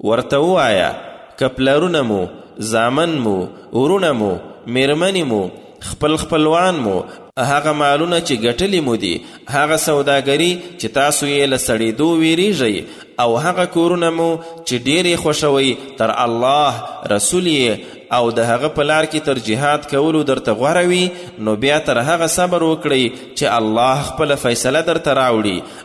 ورته ووایه، که پلرونه مو، زامن مو، وروڼه مو، مېرمنې مو، خپل خپلوان مو، هغه مالونه چې ګټلي مو دي، هغه سوداګري چې تاسو یې له سړېدو وېرېږئ او هغه کورونه مو چې ډېر یې خوښوئ تر الله، رسول یې او د هغه په لار کې تر جهاد کولو درته غوره وي، نو بیا تر هغه صبر وکړئ چې الله خپله فیصله درته راوړي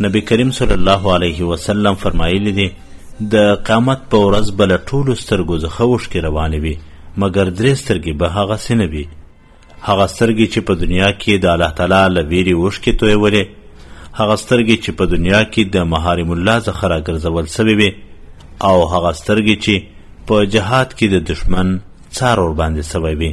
نبی کریم صلی الله علیه وسلم فرمایلی دی د قیامت په ورځ به له ټولو سترګو څخه اوښکې روانې وي مګر درې سترګې به هغسې نه وي هغه سترګې چې په دنیا کې د الله تعالی له ویرې اوښکې تویولې هغه سترګې چې په دنیا کې د محارم الله څخه راګرځول سوې وې او هغه سترګې چې په جهاد کې د دشمن څار ورباندې سوی وي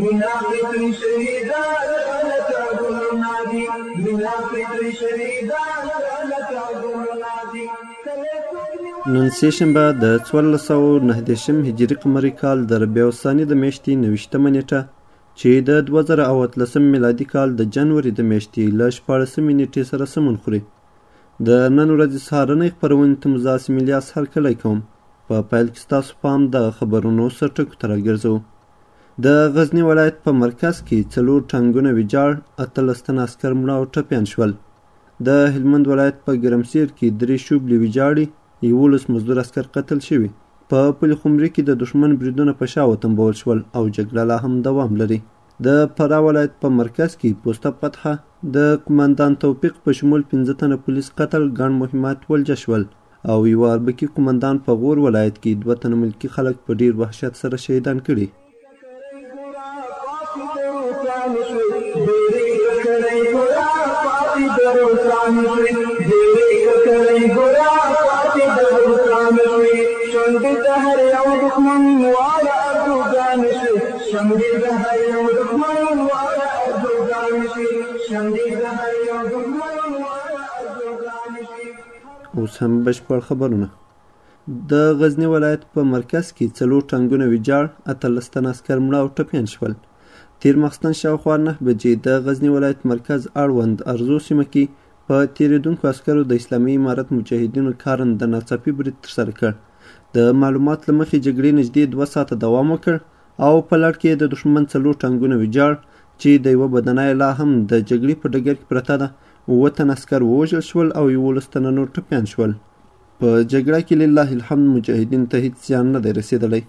مينا فطري شهيدان لکه ګلونه دي مينا فطري شهيدان لکه ګلونه دي کله سپوږمۍ نن سېشنبه د څوارلس سوه نهه دېرشم هجري قمري کال د ربیع الثاني د میاشتې نویشتمه نیټه چې د دوه زره او اتلسم میلادي کال د جنوري د میاشتې له شپاړسمې نیټې سره سمون خوري د نن ورځې سهارنۍ خپرونې ته مو زه اسملي اسهر کلی کوم په پیل کې ستاسو پام د خبرونو سرټکو ته راګرځوو د غزني ولایت په مرکز کې څلور ټانګونه ویجاړ اتلس تن عسکر مړه او ټپیان شول د هلمند ولایت په ګرمسیر کې درې شوبلې ویجاړې یولس مزدور عسکر قتل شوي په پل خمري کې د دښمن بریدونه په شا وتمبول شول او جګړه لا هم دوام لري د فرا ولایت په مرکز کې پوسته فتحه د قماندان توفیق په شمول پنځه تنه پولیس قتل ګڼ مهمات ولجه شول او یوه اربکي قومندان په غور ولایت کې دوه تنه ملکي خلک په ډیر وحشت سره شهیدان کړي. اوس هم بشپړ خبرونه د غزنی ولایت په مرکز کې څلور ټانګونه ویجاړ اتلس تنه عسکر مړه او ټپیان شول تیر ماخستن شاوخوا نه بجې د غزنی ولایت مرکز اړوند ارزو سیمه کې په تیریدونکو عسکرو د اسلامي امارت مجاهدینو کارن د ناڅاپي برید ترسره کړ د معلومات له مخې جګړې نږدې دوه ساعته دوام وکړ او په لړ کې د دښمن څلور ټانګونه ویجاړ چې د یوه بدنه لا هم د جګړې په ډګر کې پرته ده اووه تنه عسکر ووژل شول او یوولس تنه نور ټپیان شول په جګړه کې لله الحمد مجاهدینو ته هیڅ زیان نه دی رسېدلی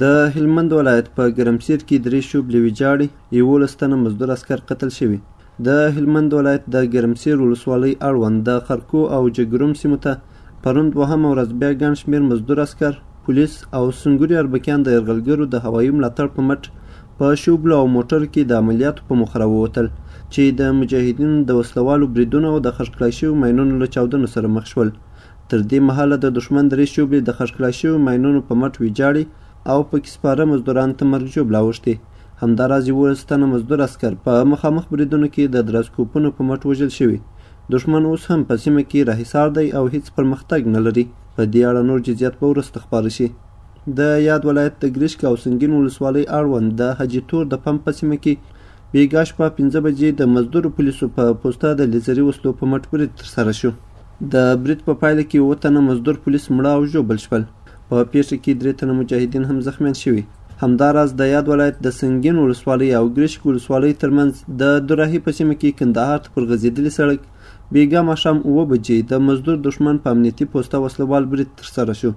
د هلمند ولایت په ګرمسیر کې درې شوبلې ویجاړې یولس تنه مزدور عسکر قتل شوي د هلمند ولایت د ګرمسیر ولسوالۍ اړوند د خرکو او جګروم سیمو ته پرون دوهمه ورځ بیا ګڼ شمېر مزدور عسکر، پولیس او سنګوري اربکیان د یرغلګرو د هوایي ملاتړ په مټ په شوبلو او موټرو کې د عملیاتو په موخه راووتل چې د مجاهدینو د وسلوالو بریدونو او د خښ کړای شویو ماینونو له چاودنو سره مخ شول. تر دې مهاله د دښمن درې شوبلې د خښ کړای شویو ماینونو په مټ ویجاړې او پکې سپاره مزدوران ته مرګ ژوبله اوښتې. همداراز یوولس تنه مزدور عسکر په مخامخ بریدونو کې د درازکوپونو په مټ وژل شوي دښمن اوس هم په سیمه کې راحصار دی او هیڅ پرمختګ نه لري په دې اړه نور جزیات به وروسته خپاره شي د یاد ولایت د ګرشک او سنګین ولسوالۍ اړوند د حاجي تور د پمپ په سیمه کې بیګا شپه پنځه بجې د مزدورو پولیسو په پوسته د لیزري وسلو په مټ برید ترسره شو د برید په پایله کې اووه تنه مزدور پولیس مړه او ژوبل شول په پیښه کې درې تنه مجاهدین هم زخمیان شوي همداراز د یاد ولایت د سنګین ولسوالۍ او ګرشک ولسوالۍ ترمنځ د دراهي په سیمه کې کندهار ته پر غځېدلي سړک بیګا ماښام اووه بجې د مزدور دښمن په امنیتي پوسته وسلوال برید ترسره شو.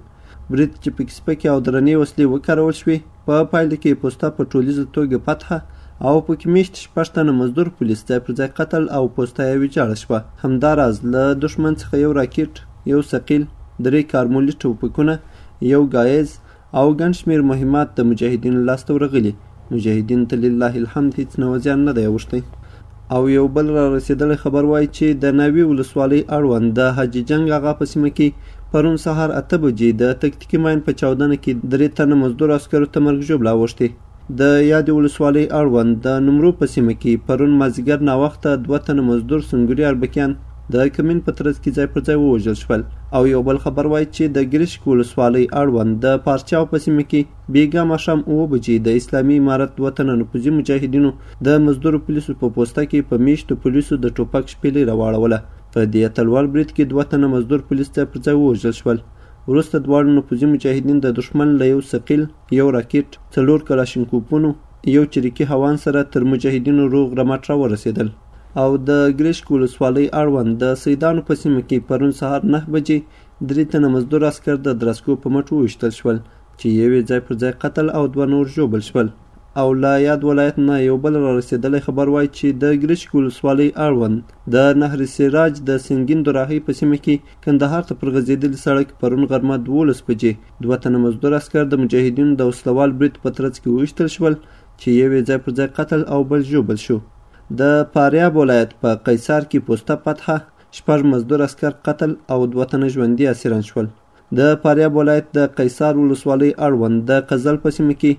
برید چې پکې سپکې او درنې وسلې وکارول شوې، په پایله کې یې پوسته په ټولیزه توګه فتحه او پکې میشت شپږ تنه مزدور پولیس ځای پر ځای قتل او پوسته یې ویجاړه شوه. همداراز له دښمن څخه یو راکټ، یو ثقیل، درې کارمولي ټوپکونه، یو ګایز او ګڼ شمېر مهمات د مجاهدینو لاس ته ورغلي، مجاهدینو ته لله الحمد هیڅ نوع زیان نه دی اوښتی. او یو بل را رسېدلی خبر وايي چې د ناوي ولسوالۍ اړوند د حاجي جنګ اغا په سیمه کې پرون سهار اته بجې د تکتیکي ماین په چاودنه کې درې تنه مزدور عسکرو ته مرګ ژوبله اوښتې. د یادې ولسوالۍ اړوند د نمرو په سیمه کې پرون مازیګر ناوخته دوه تنه مزدور سنګري اربکیان د کمین په ترڅ کې ځای پر ځای ووژل شول او یو بل خبر وایي چې د ګریشک ولسوالۍ اړوند د پارچاو په سیمه کې بیګا ماښام اووه بجې د اسلامي امارت دوه تنه نفوذي مجاهدینو د مزدورو پولیسو په پوسته کې په میشتو پولیسو د ټوپک شپېلۍ راواړوله په دې اتلوړ برید کې دوه تنه مزدور پولیس ځای پر ځای ووژل شول وروسته دواړو نفوذي مجاهدین د دښمن له یو ثقیل یو راکټ، څلور کلاشینکوپونو، یو چریکي هاوان سره تر مجاهدینو روغ رمټ راورسېدل او د ګرېشک ولسوالۍ اړوند د سیدانو په سیمه کې پرون سهار نهه بجې درې تنه مزدور عسکر د درسکو په مټ وویشتل شول چې یو یې ځای پر ځای قتل او دوه نور ژوبل شول او له یاد ولایت نه یو بل رارسېدلی خبر وایي چې د ګرېشک ولسوالۍ اړوند د نهر سراج د سنګین دوراهۍ په سیمه کې کندهار ته پر غځېدلي سړک پرون غرمه دوولس بجې دوه تنه مزدور عسکر د مجاهدینو د وسله وال برید په ترڅ کې وویشتل شول چې یو یې ځای پر ځای قتل او بل ژوبل شو د فاریاب ولایت په قیصار کې پوسته فتحه شپږ مزدور اسکر قتل او دوه تنه ژوندي اسیران شول د فاریاب ولایت د قیصار ولسوالۍ اړوند د قزل په سیمه کې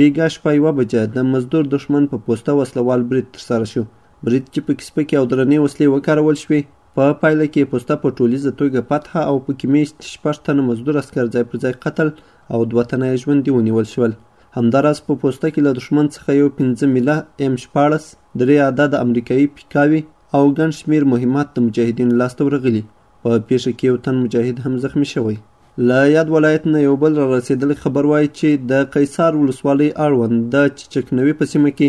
بیګا شپه یوه بجه د مزدور دښمن په پوسته وسلوال برید ترسره شو برید کې پکې سپکې او درنې وسلې وکارول شوې په پایله کې پوسته په ټولیزه توګه فتح او پکې میشت شپږ تنه مزدور اسکر ځای پر ځای قتل او دوه تنه یې ژوندي ونیول شول همداراز په پوسته کې له دښمن څخه یو پنځه میله ایم شپاړس درې عدد امریکایي پیکاوي او ګڼ شمیر مهمات د مجاهدینو لاسته ورغلي په پیښه کې یو تن مجاهد هم زخمی شوی له یاد ولایت نه یو بل را رسېدلی خبر وایي چې د قیصار ولسوالۍ اړوند د چچکنوي په سیمه کې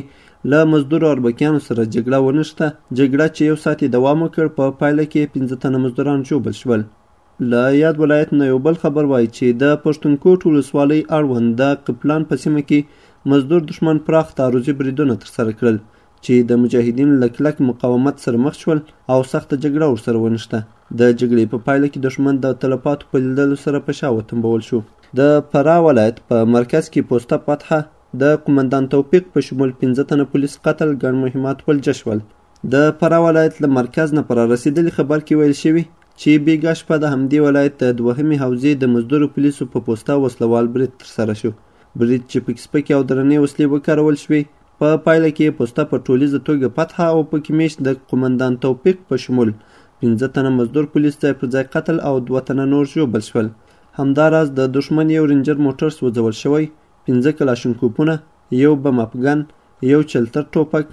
له مزدورو اربکیانو سره جګړه ونښته جګړه چې یو ساعت دوام وکړ په پا پایله کې پنځه تنه مزدوران ژوبل شول له یاد ولایت نه یو بل خبر وایي چې د پښتونکوټ ولسوالۍ اړوند د قپلان په سیمه کې مزدور دښمن پراخ تعرضي بریدونه ترسره کړل چې د مجاهدینو له کلک مقاومت سره مخ شول او سخته جګړه ورسره ونښته. د جګړې په پایله کې دښمن د تلفاتو په لیدلو سره په شا وتمبول شو. د فراه ولایت په مرکز کې پوسته فتحه د قومندان توفیق په شمول پنځه تنه پولیس قتل ګڼ مهمات ولجه شول. د فراه ولایت له مرکز نه په رارسېدلي خبر کې ویل شوي چې بیګا شپه د همدې ولایت د دوهمې حوزې د مزدورو پولیسو په پوسته وسلوال برید ترسره شو. برید چې پکې سپکې او درنې وسلې وکارول شوې په پایله کې پوسته په ټولیزه توګه فتح او پکې میشت د قومندان توفیق په شمول پنځه تنه مزدور پولیس ځای پر ځای قتل او دوه تنه نور ژوبل شول همداراز د دښمن یو رینجر موټر سوځول شوی پنځه کلاشنکوپونه یو بم افغان یو چلتر ټوپک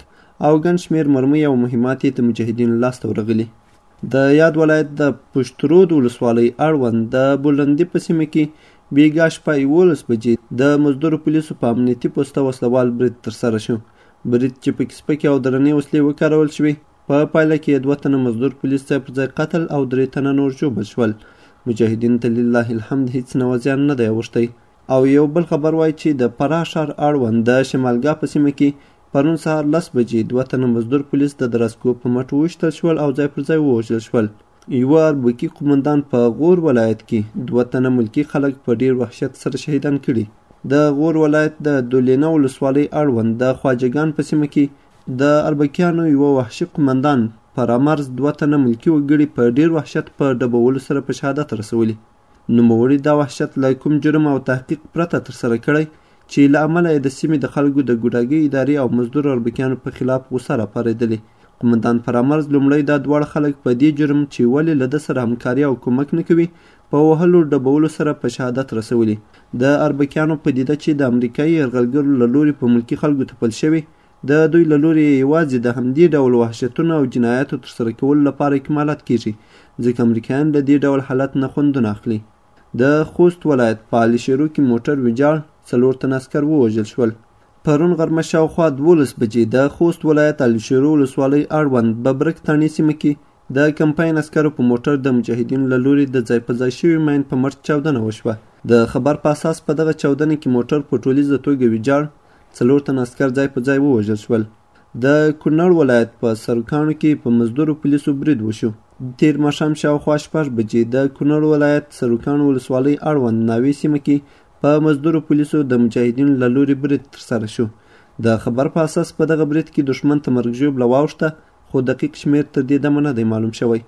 او ګڼ شمېر مرمۍ او مهمات یې د مجاهدینو لاسته ورغلي د یاد ولایت د پشترود ولسوالۍ اړوند د بولندي په سیمه کې بیګا شپه یولس بجې د مزدورو پولیسو په امنیتي پوسته وسلوال برید ترسره شو برید چې پکې سپکې او درنې وسلې وکارول شوې په پایله کې یې دوه تنه مزدور پولیس ځای پر ځای قتل او درې تنه نور ژوبل شول مجاهدین ته لله الحمد هیڅ نوه زیان نه دی اوښتی او یو بل خبر وایي چې د فراه ښار اړوند د شمالګاه په سیمه کې پرون سهار لس بجې دوه تنه مزدور پولیس د درسکو په مټ وویشتل شول او ځای پر ځای ووژل شول. یوه اربکي قومندان په غور ولایت کې دوه تنه ملکي خلک په ډیر وحشت سره شهیدان کړي. د غور ولایت د دولینه ولسوالۍ اړوند د خواجګان په سیمه کې د اربکیانو یوه وحشي قومندان په رامرز دوه تنه ملکي وګړي په ډیر وحشت په ډبولو سره په شهادت رسولي نوموړي دا وحشت له کوم جرم او تحقیق پرته ترسره کړی چې له امله یې د سیمې د خلکو د ګوډاګۍ ادارې او مزدور اربکیانو په خلاف غوسه راپارېدلې قومندان فرامرز لومړی دا دواړه خلک په دې جرم چې ولې له ده سره همکاري او کومک نه کوي په وهلو ډبولو سره په شهادت رسولي د اربکیانو پدیده چې د امریکایي یرغلګرو له لوري په ملکي خلکو تپل شوې د دوی له لورې یې یوازې د همدې ډول وحشتونو او جنایاتو ترسره کولو لپاره اکمالات کیږي ځکه امریکایان له دې ډول حالت نه خوندونه اخلي د خوست ولایت په علي شیرو کې موټر ویجاړ څلور تن عسکر ووژل شول پرون غرمه شاوخوا دولس بجې د خوست ولایت علي شیرو ولسوالۍ اړوند ببرک تاڼې سیمه کې د کمپاین عسکرو په موټر د مجاهدینو له لورې د ځای په ځای شوي ماین په مرچ چاودنه وشوه د خبر په اساس په دغه چاودنه کې موټر په ټولیزه توګه ویجاړ څلور تن عسکر ځای په ځای ووژل شول. د کونړ ولایت په سرکاڼو کې په مزدورو پولیسو برید وشو تیر ماښام شاوخوا شپږ بجې د کونړ ولایت سرکاڼو ولسوالۍ اړوند ناوې سیمه کې په مزدورو پولیسو د مجاهدینو له لوري برید ترسره شو د خبر په اساس په دغه برید کې دښمن ته مرګ ژوبله واوښته خو دقیق شمیر تر دې دمه نه دی معلوم شوی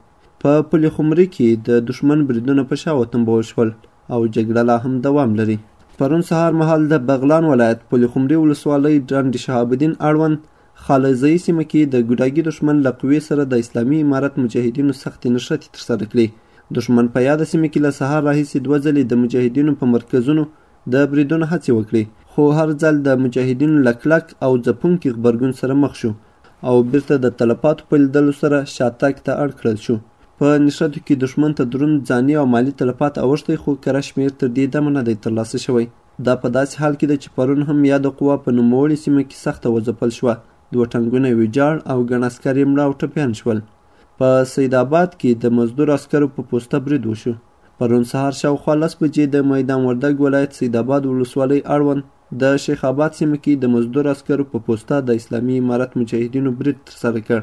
په پلخمري کې د دښمن بریدونه په شا وتنبول شول او جګړه لا هم دوام لري. پرون سهار مهال د بغلان ولایت پلخمري ولسوالۍ ډنډ شهاب الدین اړوند خالزئی سیمه کې د ګوډاګي دښمن له قوې سره د اسلامي امارت مجاهدینو سختې نښتې ترسره کړې. دښمن په یاده سیمه کې له سهار راهیسې دوه ځلې د مجاهدینو په مرکزونو د بریدونو هڅې وکړې، خو هر ځل د مجاهدینو له کلک او ځپونکي غبرګون سره مخ شو او بیرته د تلفاتو په لیدلو سره شاتګ ته اړ کړل شو. په نښتو کې دښمن ته دروند ځاني او مالي تلفات اوښتی خو کره شمېر تر دې دمه نه دی ترلاسه شوی دا په داسې حال کې ده چې پرون هم یاده قوه په نوموړې سیمه کې سخته وځپل شوه دوه ټنګونه یې ویجاړ او ګڼ عسکر یې مړه او ټپیان شول په سید آباد کې د مزدور عسکرو په پوسته برید وشو پرون سهار شاوخوا لس بجې د میدان وردګ ولایت سید آباد ولسوالۍ اړوند د شیخ اباد سیمه کې د مزدور عسکرو په پوسته د اسلامي امارت مجاهدینو برید ترسره کړ.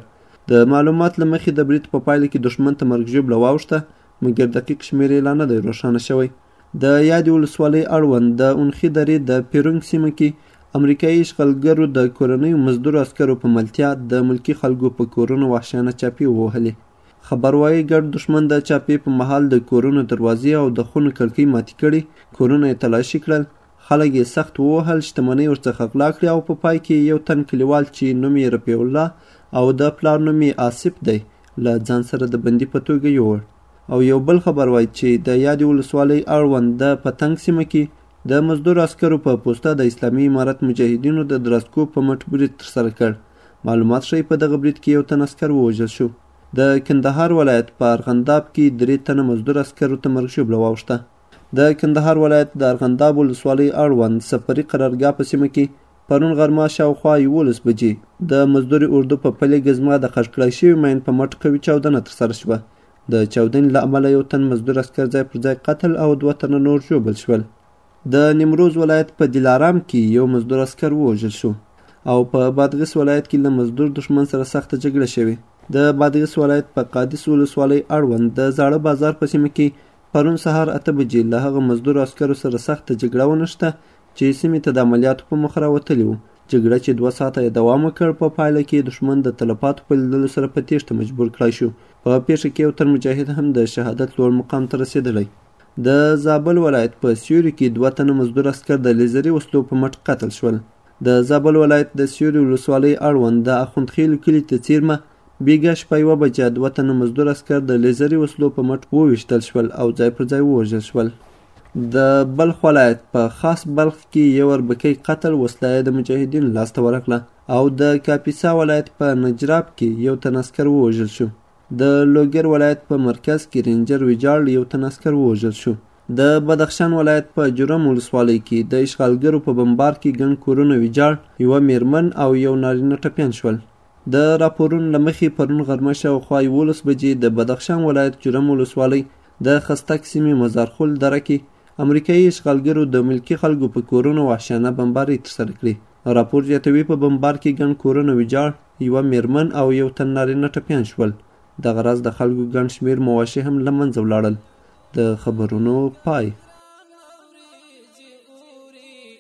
د معلومات له مخې د برید په پایله کې دښمن ته مرګ ژوبله واوښته، مګر دقیق شمېر یې لا نه دی روښانه شوی. د یادې ولسوالۍ اړوند د اونخي درې د پیرونګ سیمه کې امریکایي اشغالګرو د کورنیو مزدور عسکرو په ملتیا د ملکي خلکو په کورونو وحشیانه چاپې ووهلې. خبر وايي ګډ دښمن د چاپې په مهال د کورونو دروازې او د خونو کړکۍ ماتې کړي، کورونه یې تلاشي کړل خلک یې سخت ووهل، شتمنۍ ورڅخه غلا کړې او په پای کې یو تن کلیوال چې نوم یې رفیع الله او د پلار نوم یې آصف دی له ځان سره د بندي په توګه یووړ او یو بل خبر وایي چې د یادې ولسوالۍ اړوند د پتنګ سیمه کې د مزدور عسکرو په پوسته د اسلامي امارت مجاهدینو د درسکو په مټ برید ترسره کړ معلومات ښیي په دغه برید کې یو تن عسکر ووژل شو د کندهار ولایت په ارغنداب کې درې تنه مزدور عسکرو ته مرګ ژوبله واوښته د کندهار ولایت د ارغنداب ولسوالۍ اړوند سفري قرارګاه په سیمه کې پرون غرمه شاوخوا یولس بجې د مزدوري اردو په پلې ګزمه د خښ کړای شوي ماین په مټ قوي چاودنه ترسره شوه. د چاودنې له امله یو تن مزدور اسکر ځای پر ځای قتل او دوه تنه نور ژوبل شول. د نیمروز ولایت په دلارام کې یو مزدور اسکر ووژل شو او په بادغیس ولایت کې له مزدور دښمن سره سخته جګړه شوې. د بادغیس ولایت په قادس ولسوالۍ اړوند د زاړه بازار په سیمه کې پرون سهار اته بجې له هغه مزدور عسکرو سره سخته جګړه ونښته چې سیمې ته د عملیاتو په مخ راوتلي وو. جګړه چې دوه ساعته یې دوام وکړ، په پایله کې دښمن د تلفاتو په لیدلو سره په تېښته مجبور کړای شو. په پېښه کې یو تن مجاهد هم د شهادت لوړ مقام ته رسېدلی. د زابل ولایت په سیوري کې دوه تنه مزدور عسکر د لیزري وسلو په مټ قتل شول. د زابل ولایت د سیوري ولسوالۍ اړوند د اخوندخېلو کلي ته څیرمه بیګا شپه یوه بجه دوه تنه مزدور عسکر د لیزري وسلو په مټ وویشتل شول او ځای پر ځای ووژل شول. د بلخ ولایت په خاص بلخ کې یو اربکی قتل وسله یې د مجاهدینو لاسته ورغله او د کاپیسا ولایت په نجراب کې یو تن عسکر ووژل شو. د لوګر ولایت په مرکز کې رینجر ویجاړ یو تن عسکر ووژل شو. د بدخشان ولایت په جرم ولسوالۍ کې د اشغالګرو په بمبار کې ګڼ کورونه ویجاړ، یوه میرمن او یو نارینه ټپیان شول. د راپورونو له مخې پرون غرمه شاوخوا یولس بجې د بدخشان ولایت جرم ولسوالۍ د خستک سیمې مزارخول دره کې امریکایي اشغالګرو د ملکي خلکو په کورونو وحشیانه بمبارۍ ترسره کړې راپور زیاتوي په بمبار کې ګڼ کورونه ویجاړ یوه میرمن او یو تن نارینه ټپیان شول دغه راز د خلکو ګڼ شمیر مواشي هم له منځه ولاړل د خبرونو پای